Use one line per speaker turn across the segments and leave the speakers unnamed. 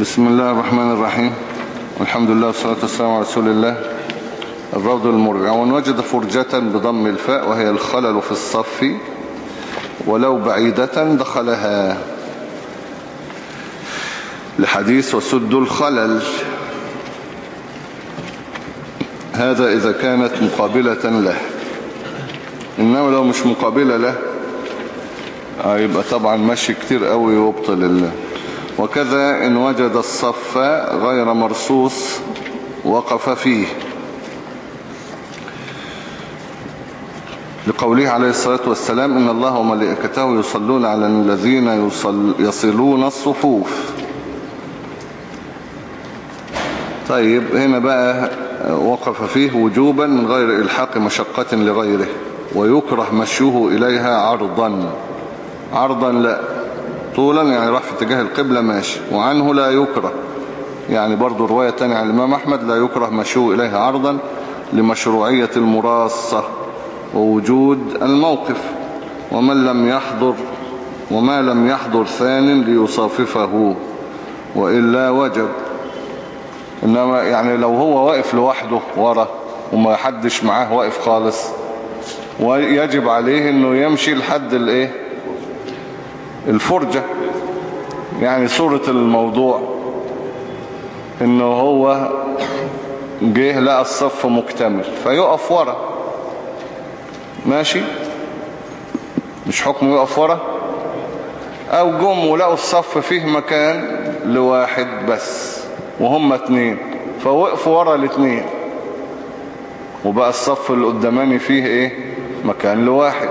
بسم الله الرحمن الرحيم والحمد لله والصلاة والسلام على رسول الله الروض المرجع ومن وجد فرجة بضم الفاء وهي الخلل في الصف ولو بعيدة دخلها لحديث وسد الخلل هذا إذا كانت مقابلة له إنما لو مش مقابلة له يبقى طبعا ماشي كتير قوي ويبطل الله وكذا إن وجد الصف غير مرصوص وقف فيه. لقوله عليه الصلاة والسلام إن الله وملائكته يصلون على الذين يصل يصلون الصفوف. طيب هنا بقى وقف فيه وجوبا من غير إلحاق مشقة لغيره ويكره مشيه إليها عرضا. عرضا لا. طولا يعني راح في اتجاه القبلة ماشي. وعنه لا يكره. يعني برضو رواية تانية عن الإمام أحمد لا يكره مشيه إليها عرضا لمشروعية المراصة ووجود الموقف. ومن لم يحضر وما لم يحضر ثان ليصاففه وإلا وجب. إنما يعني لو هو واقف لوحده ورا وما حدش معاه واقف خالص ويجب عليه إنه يمشي لحد الإيه؟ الفرجة يعني صورة الموضوع إنه هو جه لقى الصف مكتمل فيقف ورا. ماشي؟ مش حكمه يقف ورا؟ أو جم ولقوا الصف فيه مكان لواحد بس وهم اتنين فوقفوا ورا الاتنين. وبقى الصف اللي قداماني فيه إيه؟ مكان لواحد.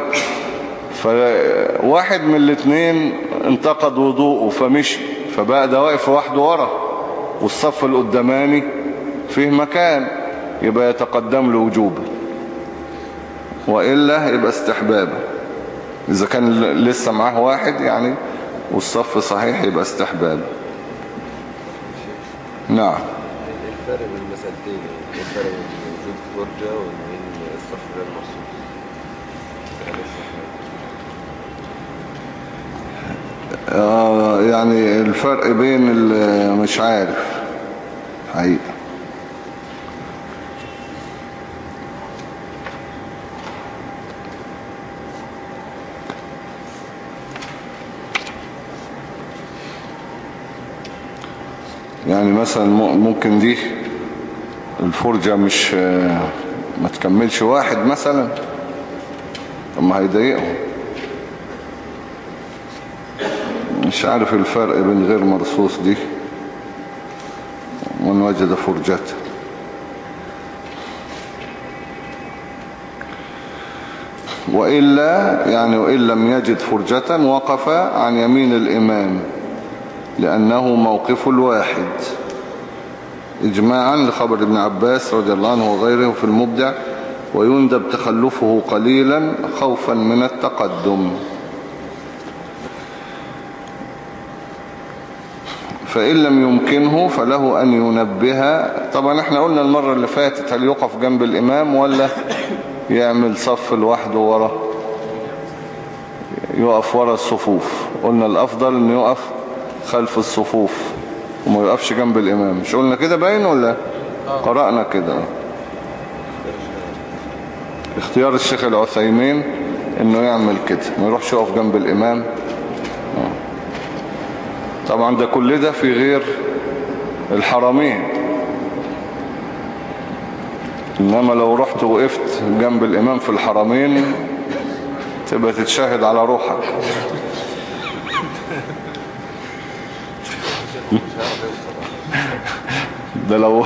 فواحد من الاتنين انتقد وضوءه فمشي فبقى ده واقف لوحده ورا والصف اللي قداماني فيه مكان يبقى يتقدم له وجوبا وإلا يبقى استحبابا إذا كان لسه معاه واحد يعني والصف صحيح يبقى استحبابا نعم.
الفرق بين المسألتين الفرق بين وجود فرجة وبين الصف غير مرصوص يعني الصف-
آه يعني الفرق بين مش عارف حقيقة. يعني مثلا ممكن دي الفرجة مش آه، ما تكملش واحد مثلا طب ما هيضايقهم. مش عارف الفرق بين غير مرصوص دي ومن وجد فرجته وإلا يعني وإن لم يجد فرجة وقف عن يمين الإمام لأنه موقف الواحد. إجماعا لخبر ابن عباس رضي الله عنه وغيره في المبدع ويندب تخلفه قليلا خوفا من التقدم. فإن لم يمكنه فله أن ينبه. طبعا إحنا قلنا المرة اللي فاتت هل يقف جنب الإمام ولا يعمل صف لوحده ورا؟ يقف ورا الصفوف. قلنا الأفضل أن يقف خلف الصفوف وما يقفش جنب الإمام. مش قلنا كده باين ولا قرأنا كده؟ اختيار الشيخ العثيمين إنه يعمل كده ما يروحش يقف جنب الإمام. طبعا ده كل ده في غير الحرمين إنما لو رحت وقفت جنب الإمام في الحرمين تبقى تتشاهد على روحك. ده لو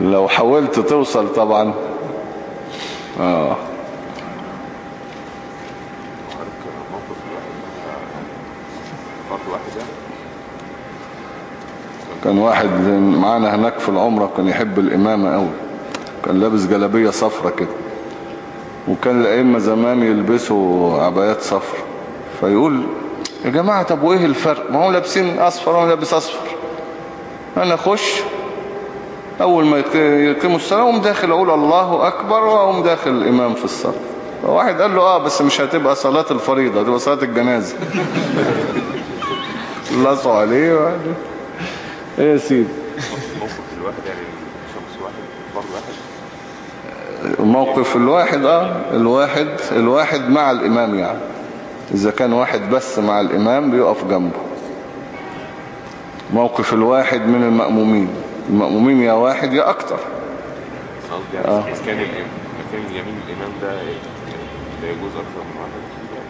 لو حاولت توصل طبعا. آه
عارف موقف الواحد فرد واحد يعني
كان واحد معانا هناك في العمرة كان يحب الإمامة قوي كان لابس جلابية صفرة كده. وكان الأئمة زمان يلبسوا عبايات صفر. فيقول يا جماعة طب وإيه الفرق؟ ما هم لابسين أصفر وأنا لابس أصفر. أنا أخش أول ما يق- يقيموا الصلاة أقوم داخل أقول الله أكبر وأقوم داخل الإمام في الصلاة. واحد قال له آه بس مش هتبقى صلاة الفريضة هتبقى صلاة الجنازة. لصوا عليه وقال إيه يا سيدي؟
موقف الواحد يعني شخص واحد فرد واحد؟
موقف الواحد آه الواحد الواحد مع الإمام يعني. إذا كان واحد بس مع الإمام بيقف جنبه. موقف الواحد من المأمومين. المأمومين يا واحد يا أكتر.
قصدي يعني
آه.
إذا كان الإمام كان يمين الإمام ده لا يجوز أكثر من واحد. يعني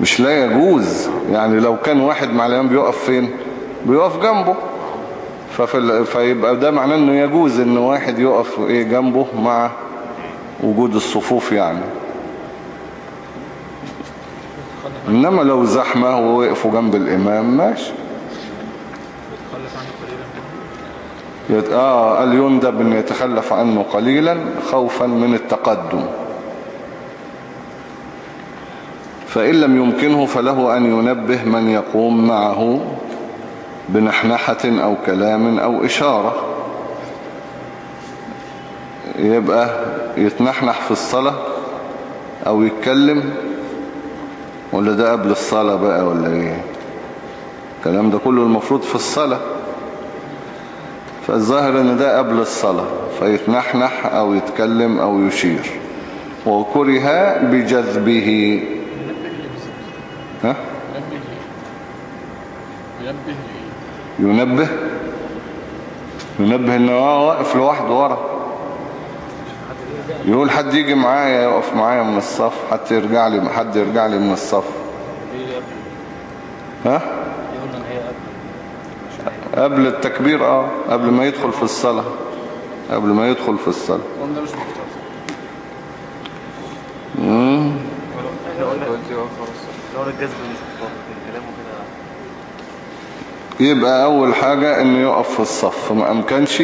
مش لا يجوز. يعني لو كان واحد مع الإمام بيقف فين؟ بيقف جنبه. ففي. فيبقى ده معناه إنه يجوز إن واحد يقف إيه جنبه مع وجود الصفوف يعني إنما لو زحمة ووقفوا جنب الإمام ماشي. آه قال يندب إن يتخلف عنه قليلا خوفا من التقدم فإن لم يمكنه فله أن ينبه من يقوم معه بنحنحة أو كلام أو إشارة. يبقى يتنحنح في الصلاة أو يتكلم. ولا ده قبل الصلاة بقى ولا إيه؟ الكلام ده كله المفروض في الصلاة. فالظاهر إن ده قبل الصلاة فيتنحنح أو يتكلم أو يشير. وكره بجذبه. ها؟
ينبه لي ينبه
ينبه انه هو واقف لوحده ورا. يقول حد يجي معايا يقف معايا من الصف حتى يرجع لي حد يرجع لي من الصف. ها؟
ان قبل
التكبير آه قبل ما يدخل في الصلاة قبل ما يدخل في الصلاة.
قلنا ده مش مختار
مم.
إحنا قلنا قلت خلاص
لو
يبقى أول حاجة إنه يقف في الصف ما أمكنش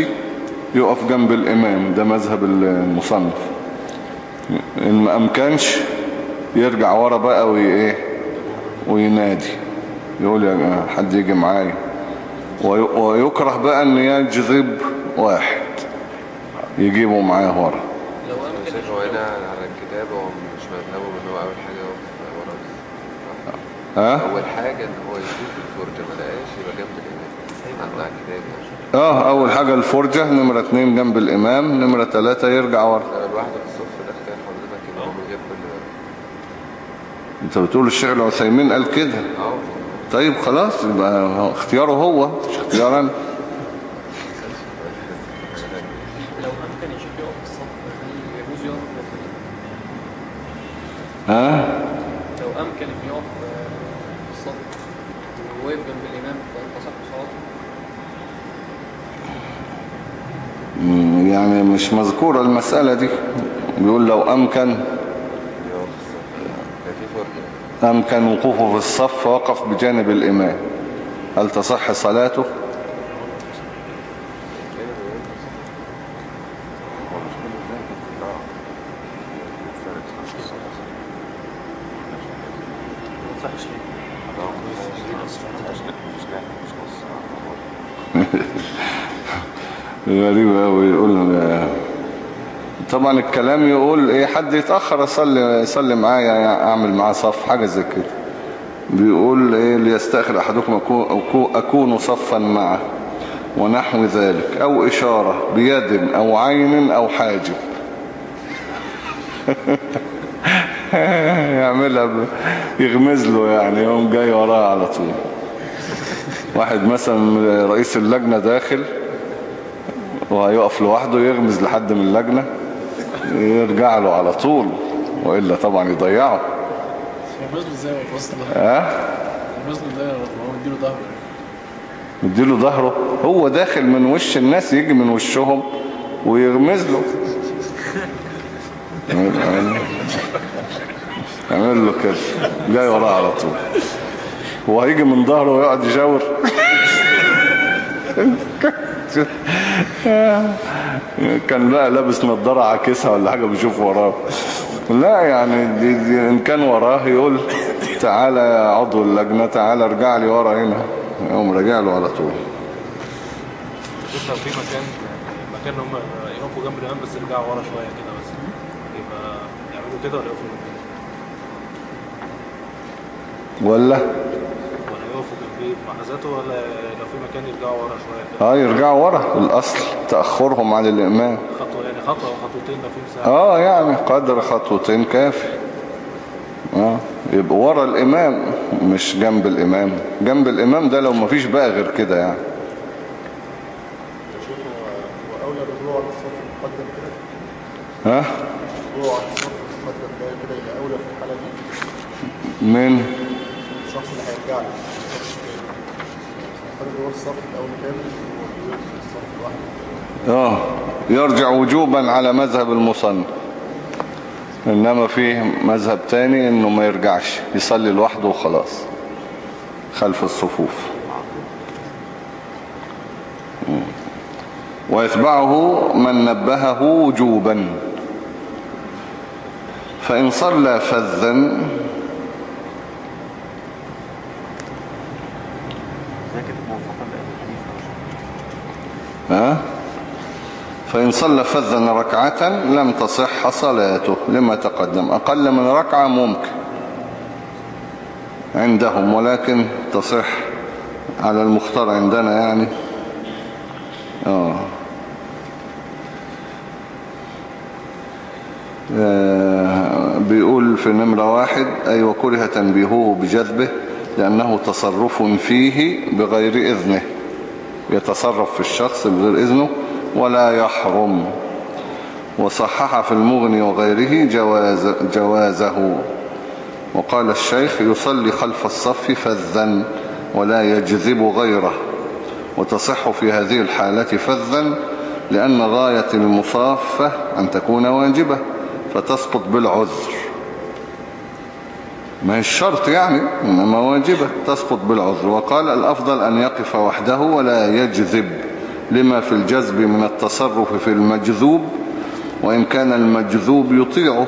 يقف جنب الإمام ده مذهب المصنف. إن ما أمكنش يرجع ورا بقى وإيه وينادي يقول يا حد يجي معايا. وي- ويكره بقى إن يجذب واحد يجيبه معاه ورا.
لو
هو هنا على الكتاب هو مش مذهبه إن هو أول حاجة يقف ورا؟
ها؟
أول حاجة إن هو يشوف الفرجة ما لقاش يبقى جنب الإمام. عند على الكتاب
آه أول حاجة الفرجة نمرة اتنين جنب الإمام نمرة تلاتة يرجع ورا.
لما الواحد في الصف ده اختار حضرتك كل ده.
أنت بتقول الشيخ العثيمين قال كده؟
آه
طيب خلاص يبقى اختياره هو مش اختيار أنا.
لو امكن يشوف يقف في الصف هل يجوز يقف في الصف؟
ها؟
لو أمكن انه يقف في الصف. وواقف جنب الإمام صح صلاته
يعني مش مذكورة المسألة دي. بيقول لو
فرجه
أمكن وقوفه في الصف وقف بجانب الإمام. هل تصح صلاته
كان الامام في الصف هو مش كل ده كده آه الفرق في الصف
ما تصحش ليه؟
آه مش مش مش نص
غريب أوي يقول طبعا الكلام يقول إيه حد يتأخر أصلي يصلي معايا يعني أعمل معاه صف حاجة زي كده. بيقول إيه ليستأخر أحدكم أكون صفا معه ونحو ذلك أو إشارة بيد أو عين أو حاجب يعملها ب... يغمز له يعني يوم جاي وراه على طول. واحد مثلا رئيس اللجنة داخل وهيقف لوحده يغمز لحد من اللجنة يرجع له على طول وإلا طبعا يضيعه. ها؟
مديله ظهره.
هو داخل من وش الناس يجي من وشهم ويغمز له. يعمل له كده. جاي وراه على طول. هو هيجي من ظهره ويقعد يجاور. كان بقى لابس نظارة عاكسها ولا حاجة بيشوف وراه. لا يعني دي دي إن كان وراه يقول تعالى يا عضو اللجنة تعالى ارجع لي ورا هنا. يقوم راجع له على طول.
في مكان مكان هم يقفوا جنب الإمام بس يرجعوا ورا شوية كده بس. يبقى يعملوا كده ولا يقفوا
ولا؟
جنبيه بمحاذاته ولا لو في مكان يرجعوا ورا شوية كده؟
آه يرجعوا ورا. الأصل تأخرهم عن الإمام.
خطوة يعني خطوة أو خطوتين لو في مساحه
آه يعني قدر خطوتين كافي. آه يبقى ورا الإمام مش جنب الإمام. جنب الإمام ده لو مفيش بقى غير كده يعني. ها؟ من
الشخص اللي هيرجع له الشخص التاني نفترض هو الصف الأول كامل الصف لوحده
آه يرجع وجوبا على مذهب المصنف. إنما فيه مذهب تاني إنه ما يرجعش يصلي لوحده وخلاص خلف الصفوف. ويتبعه من نبهه وجوبا. فإن صلى فذا ها؟ فإن صلى فذا ركعة لم تصح صلاته. لما تقدم. أقل من ركعة ممكن. عندهم ولكن تصح على المختار عندنا يعني. آه. آه، بيقول في نمرة واحد أي وكره تنبيهه بجذبه لأنه تصرف فيه بغير إذنه. يتصرف في الشخص بغير إذنه ولا يحرم. وصحح في المغني وغيره جواز جوازه. وقال الشيخ يصلي خلف الصف فذا ولا يجذب غيره. وتصح في هذه الحالة فذا لأن غاية المصافة أن تكون واجبة فتسقط بالعذر. ما الشرط يعني إنما واجبة تسقط بالعذر. وقال الأفضل أن يقف وحده ولا يجذب لما في الجذب من التصرف في المجذوب وإن كان المجذوب يطيعه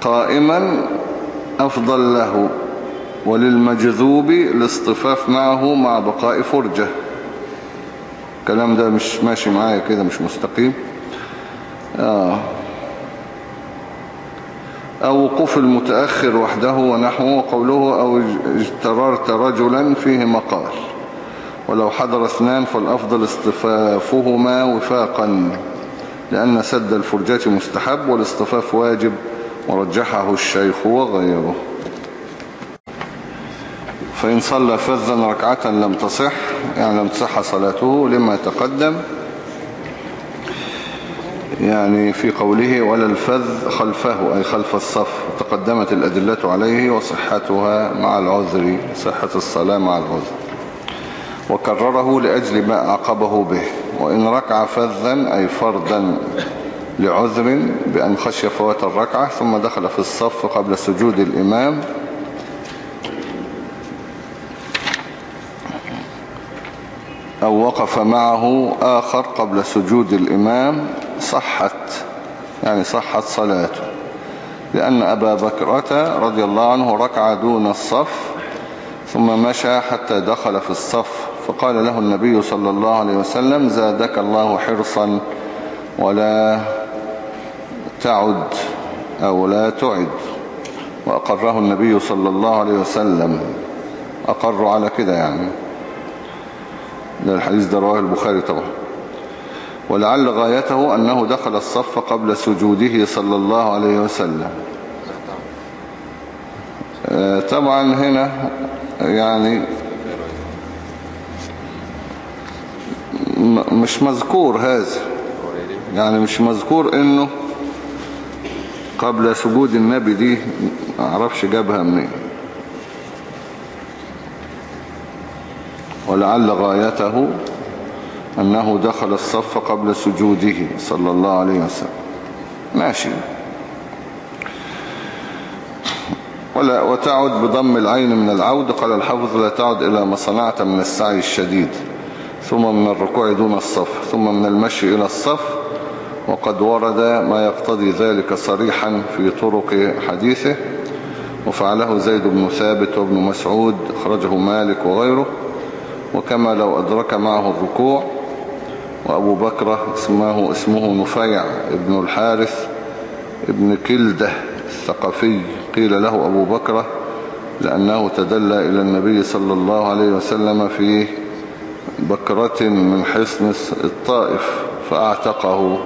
قائما أفضل له. وللمجذوب الاصطفاف معه مع بقاء فرجة. الكلام ده مش ماشي معايا كده مش مستقيم. آه. أو وقوف المتأخر وحده ونحوه قوله أو اجتررت رجلا فيه مقال. ولو حضر اثنان فالأفضل اصطفافهما وفاقا لأن سد الفرجات مستحب والاصطفاف واجب ورجحه الشيخ وغيره. فإن صلى فذا ركعة لم تصح يعني لم تصح صلاته لما تقدم يعني في قوله ولا الفذ خلفه أي خلف الصف تقدمت الأدلة عليه وصحتها مع العذر صحة الصلاة مع العذر. وكرره لأجل ما عقبه به وإن ركع فذا أي فردا لعذر بأن خشي فوات الركعة ثم دخل في الصف قبل سجود الإمام. أو وقف معه آخر قبل سجود الإمام. صحت يعني صحت صلاته. لأن أبا بكرة رضي الله عنه ركع دون الصف ثم مشى حتى دخل في الصف. فقال له النبي صلى الله عليه وسلم زادك الله حرصا ولا تعد أو لا تعد. وأقره النبي صلى الله عليه وسلم. أقر على كده يعني. ده الحديث ده رواه البخاري طبعا. ولعل غايته أنه دخل الصف قبل سجوده صلى الله عليه وسلم. آه، طبعا هنا يعني مش مذكور هذا. يعني مش مذكور إنه قبل سجود النبي دي ما أعرفش جابها منين. ولعل غايته أنه دخل الصف قبل سجوده صلى الله عليه وسلم. ماشي. ولا وتعد بضم العين من العود. قال الحافظ لا تعد إلى ما صنعت من السعي الشديد. ثم من الركوع دون الصف. ثم من المشي إلى الصف. وقد ورد ما يقتضي ذلك صريحا في طرق حديثه. وفعله زيد بن ثابت وابن مسعود. أخرجه مالك وغيره. وكما لو أدرك معه الركوع. وأبو بكر اسمه, اسمه نفيع ابن الحارث ابن كلدة الثقفي. قيل له أبو بكر لأنه تدلى إلى النبي صلى الله عليه وسلم في بكرة من حصن الطائف فأعتقه.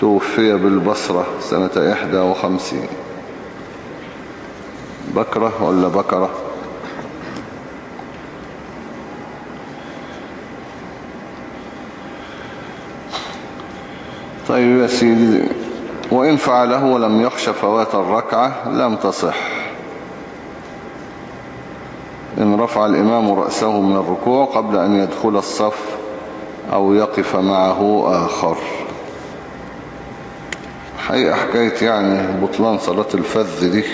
توفي بالبصرة سنة 51 بكرة ولا بكرة؟ طيب يا سيدي وإن فعله ولم يخش فوات الركعة لم تصح. إن رفع الإمام رأسه من الركوع قبل أن يدخل الصف أو يقف معه آخر. حقيقة حكاية يعني بطلان صلاة الفذ دي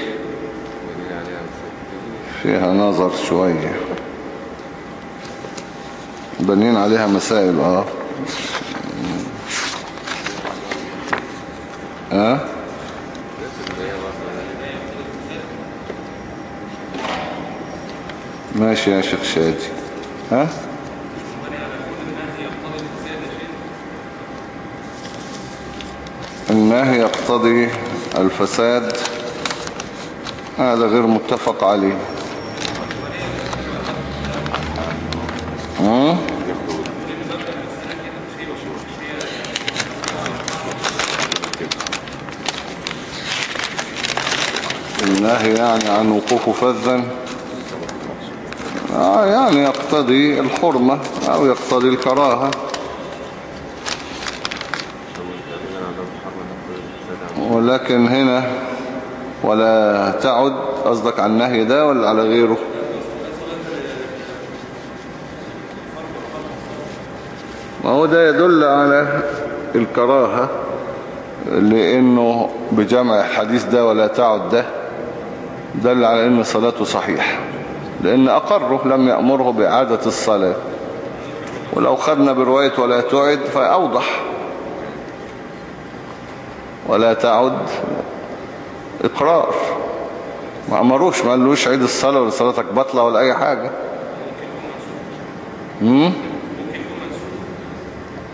فيها نظر شوية. بنين عليها مسائل
آه. برضه
ماشي يا شيخ شادي. ها؟ النهي يقتضي الفساد هذا غير متفق عليه. ها؟ النهي يعني عن وقوف فذا. آه يعني يقتضي الحرمة أو يقتضي الكراهة. ولكن هنا ولا تعد قصدك على النهي ده ولا على غيره؟ ما هو ده يدل على الكراهة لأنه بجمع الحديث ده ولا تعد ده. دل على أن صلاته صحيحة لأن أقره لم يأمره بإعادة الصلاة. ولو خدنا برواية ولا تعد فأوضح. ولا تعد إقرار. ما أمروش ما قالوش عيد الصلاة ولا صلاتك بطلة ولا أي حاجة؟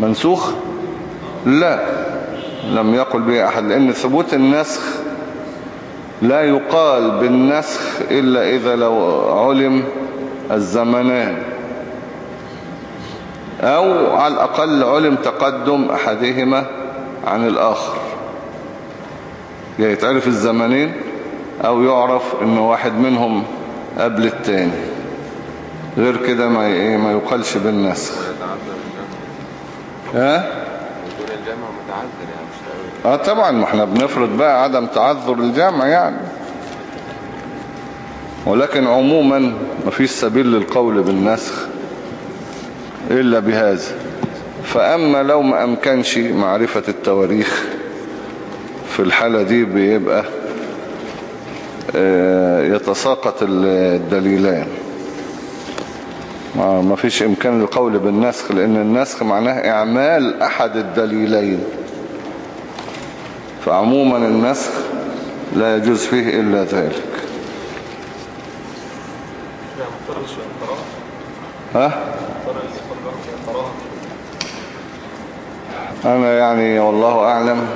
منسوخ؟ لا لم يقل به أحد لأن ثبوت النسخ لا يقال بالنسخ إلا إذا لو علم الزمنان. أو على الأقل علم تقدم أحدهما عن الآخر. يا يتعرف الزمنين أو يعرف أن واحد منهم قبل التاني. غير كده ما ي- ما يقالش بالنسخ. ها؟
وجود الجمع متعذر يعني.
آه طبعا ما إحنا بنفرض بقى عدم تعذر الجمع يعني. ولكن عموما ما فيش سبيل للقول بالنسخ إلا بهذا. فأما لو ما أمكنش معرفة التواريخ في الحالة دي بيبقى آه، يتساقط الدليلان. ما ما فيش إمكان للقول بالنسخ لأن النسخ معناه إعمال أحد الدليلين. فعموما النسخ لا يجوز فيه إلا ذلك. ها؟ أنا يعني والله أعلم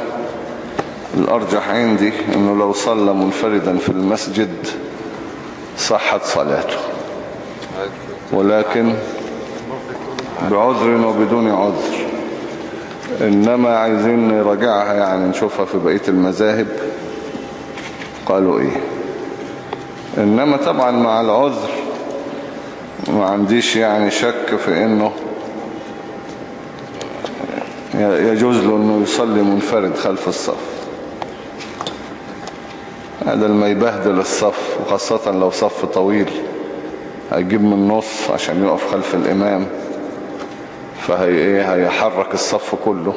الأرجح عندي أنه لو صلى منفردا في المسجد صحت صلاته. ولكن بعذر وبدون عذر. إنما عايزين نراجعها يعني نشوفها في بقية المذاهب. قالوا إيه؟ إنما طبعا مع العذر ما عنديش يعني شك في إنه يجوز له أنه يصلي منفرد خلف الصف. هذا ما يبهدل الصف وخاصة لو صف طويل. هيجيب من النص عشان يقف خلف الإمام. فهي إيه هيحرك الصف كله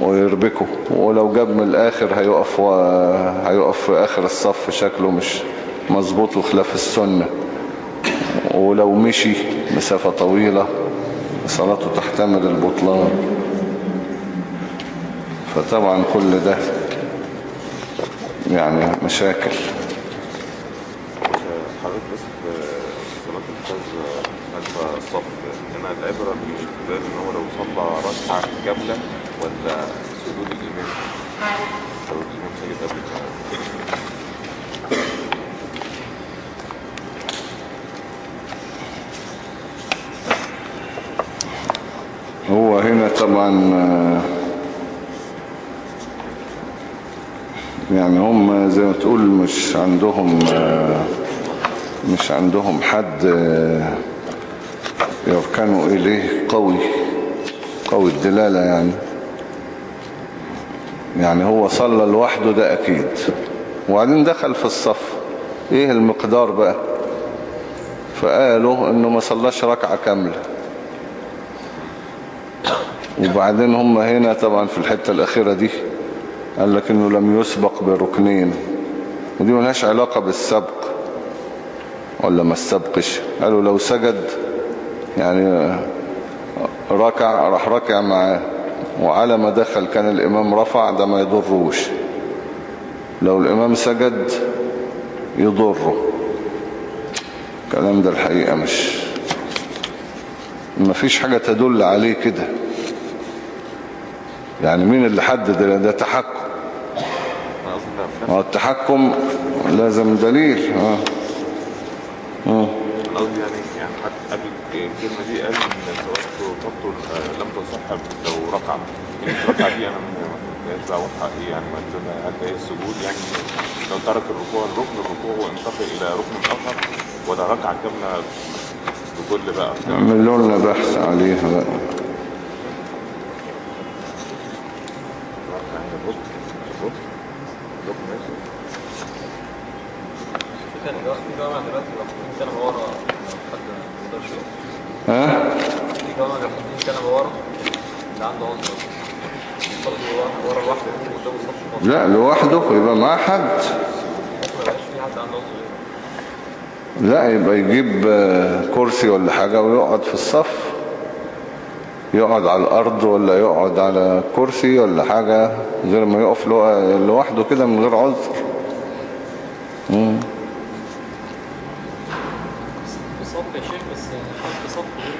ويربكه. ولو جاب من الآخر هيقف و... هيقف في آخر الصف شكله مش مظبوط وخلاف السنة. ولو مشي مسافة طويلة صلاته تحتمل البطلان. فطبعا كل ده يعني مشاكل.
حضرتك بس في صلاة الفجر خلف الصف؟ إنما العبرة بالاجتهاد إن هو لو صلى ركعة كاملة ولا سجود الإمام. سجود الإمام سجد قبل
هو هنا طبعا يعني هم زي ما تقول مش عندهم مش عندهم حد يركنوا إليه قوي قوي الدلالة يعني. يعني هو صلى لوحده ده أكيد. وبعدين دخل في الصف. إيه المقدار بقى؟ فقالوا إنه ما صلاش ركعة كاملة. وبعدين هم هنا طبعا في الحتة الأخيرة دي. قال لك إنه لم يسبق بركنين. ودي ملهاش علاقة بالسبق. ولا ما استبقش قالوا لو سجد يعني ركع راح ركع معاه وعلى ما دخل كان الإمام رفع ده ما يضروش لو الإمام سجد يضره. الكلام ده الحقيقة مش ما فيش حاجة تدل عليه كده. يعني مين اللي حدد ده, تحكم؟ ما التحكم لازم دليل.
آه. آه. يعني يعني حتى قبل الكلمة دي قال إن صلاته تبطل آه، لم تصح لو ركع كلمه ركع دي أنا ما بقى واضحه إيه يعني هل هي السجود؟ يعني لو ترك الركوع الركن الركوع وانتقل إلى ركن اخر ولا ركعه كاملة بكل بقى.
اعملوا لنا بحث عليها بقى.
كان جامعة دلوقتي ورا.
ها؟ لا لوحده يبقى معاه حد. لا يبقى يجيب كرسي ولا حاجة ويقعد في الصف. يقعد على الأرض ولا يقعد على كرسي ولا حاجة غير ما يقف لو- لوحده كده من غير عذر. مم.
في صف يا شيخ بس خلف صف غير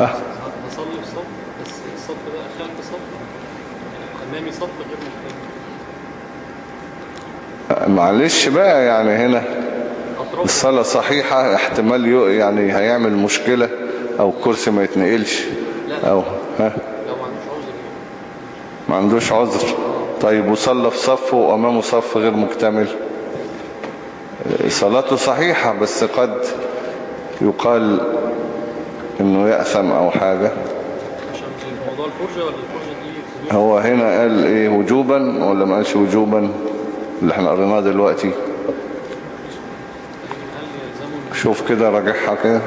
ها؟
مكتمل هصلي في صف الصف ده خلف صف. أمامي صف غير
معلش بقى يعني هنا الصلاة صحيحة احتمال يعني هيعمل مشكلة أو الكرسي ما يتنقلش. أو ها؟
لو ما عندوش عذر.
ما عندوش عذر. طيب وصلى في صف وأمامه صف غير مكتمل. صلاته صحيحة بس قد يقال إنه يأثم أو حاجة.
موضوع الفرجة ولا الفرجة دي
هو هنا قال إيه وجوبا ولا ما قالش وجوبا؟ اللي إحنا قريناه دلوقتي.
يلزمه
شوف كده راجعها كده.